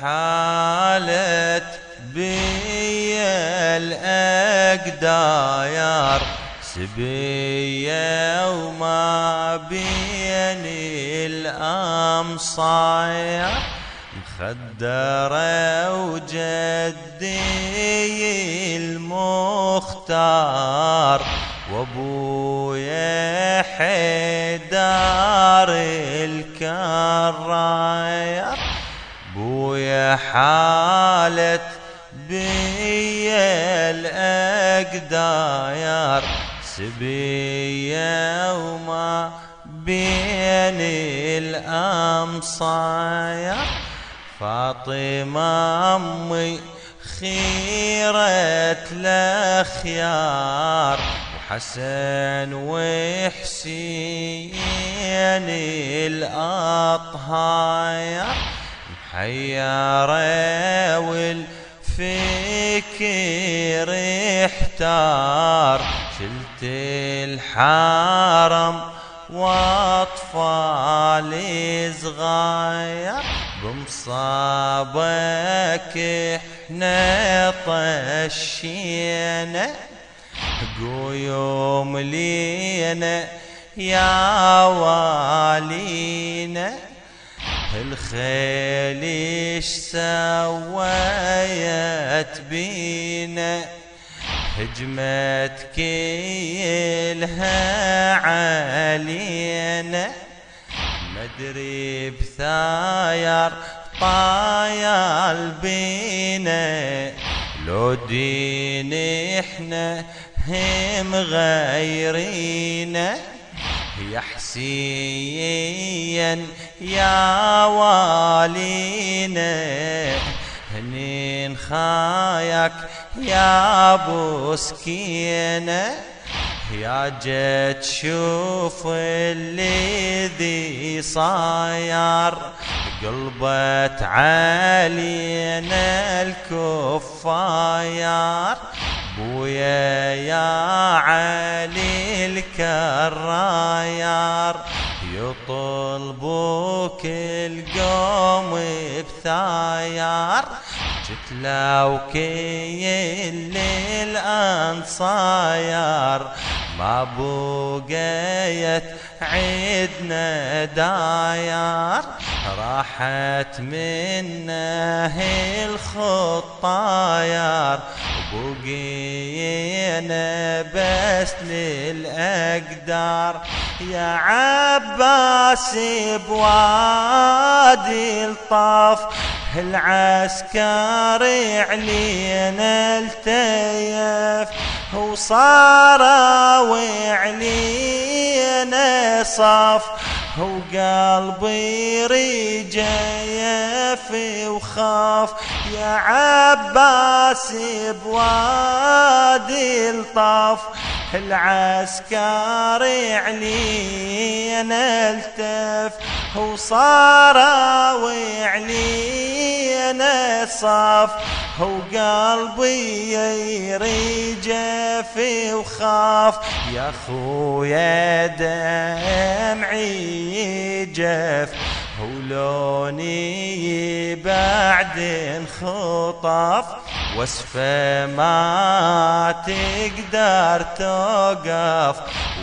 حالت بي الأقداير سبية وما بين الأمصاير مخدرة وجدي المختار وابويا حيدار الكراير حالت بي الأقداير سبية وما بين الأمصاير فاطمة أمي خيرة الأخيار وحسن وحسين الأطهاير محيرة والفكر احتار شلت الحرم وأطفال صغاير بمصابك إحنا طشينا. قيوم لينا يا والينا. الخيل إيش سويت بينا هجمت كلها علينا. مدري بثاير طايل بينا. لو دين إحنا هم غيرينا. يا حسين يا والينا هنين خايك يا أبو سكينة. يا جد شوف الذي صاير قلبت علينا الكفاير بويا يا علي الكراير يطلبوك القوم بثاير جت لوكيل للأنصاير ما بقيت عدنا داير راحت منه الخطاير بقينا بس للأقدار. يا عباس بوادي الطاف العسكري علينا التيف. وصار وعلينا صف وقلبي رجيف وخاف. يا عباس بوادي الطاف. العسكري علينا ألتف وصار وعلينا صف وقلبي يرجف وخاف. يا خويا دمعي جف ولوني بعد انخطف وصفة ما تقدر توقف.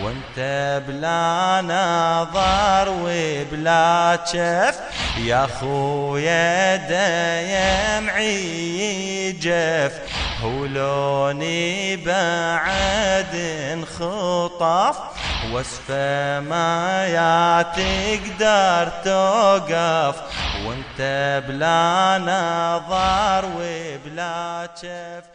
وانت بلا نظر وبلا شف يا خويا دمعي جف ولوني بعد انخطف وصفة ما تقدر توقف وانت بلا نظر وبلا شف